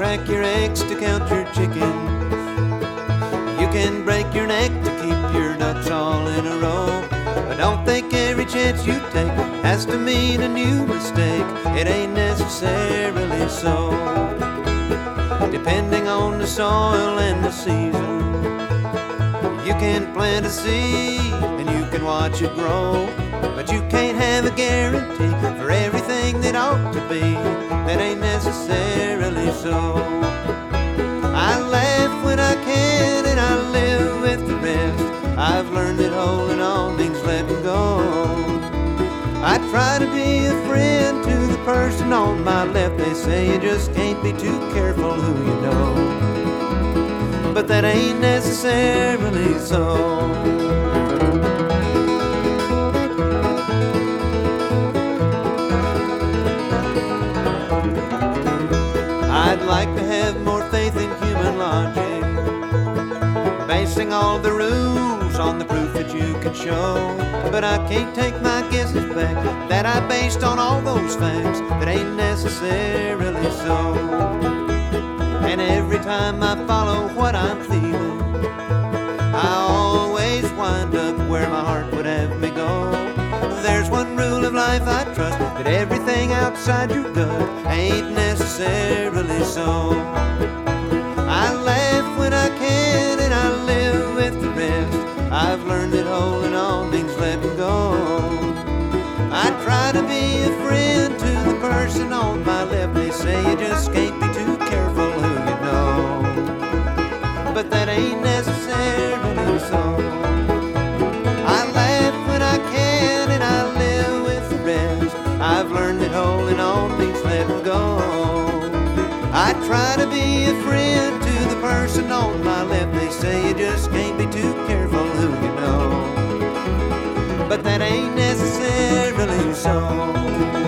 crack your eggs to count your chickens. You can break your neck to keep your ducks all in a row. But don't think every chance you take has to mean a new mistake. It ain't necessarily so. Depending on the soil and the season, you can plant a seed and you can watch it grow. But you can't have a guarantee for everything that ought to be. That ain't necessarily so. I laugh when I can and I live with the rest. I've learned that holding on means letting go. I try to be a friend to the person on my left. They say you just can't be too careful who you know. But that ain't necessarily so. Like to have more faith in human logic, basing all the rules on the proof that you can show. But I can't take my guesses back that I based on all those facts that ain't necessarily so. And every time I follow what I'm feeling, I always wind up where my heart would have me go. There's one rule of life I trust that outside your gut ain't necessarily so. I laugh when I can and I live with the rest. I've learned that holding on means letting go. I try to be a friend to the person on my left. They say you just can't I've learned that holding on means letting go. I try to be a friend to the person on my left. They say you just can't be too careful who you know. But that ain't necessarily so.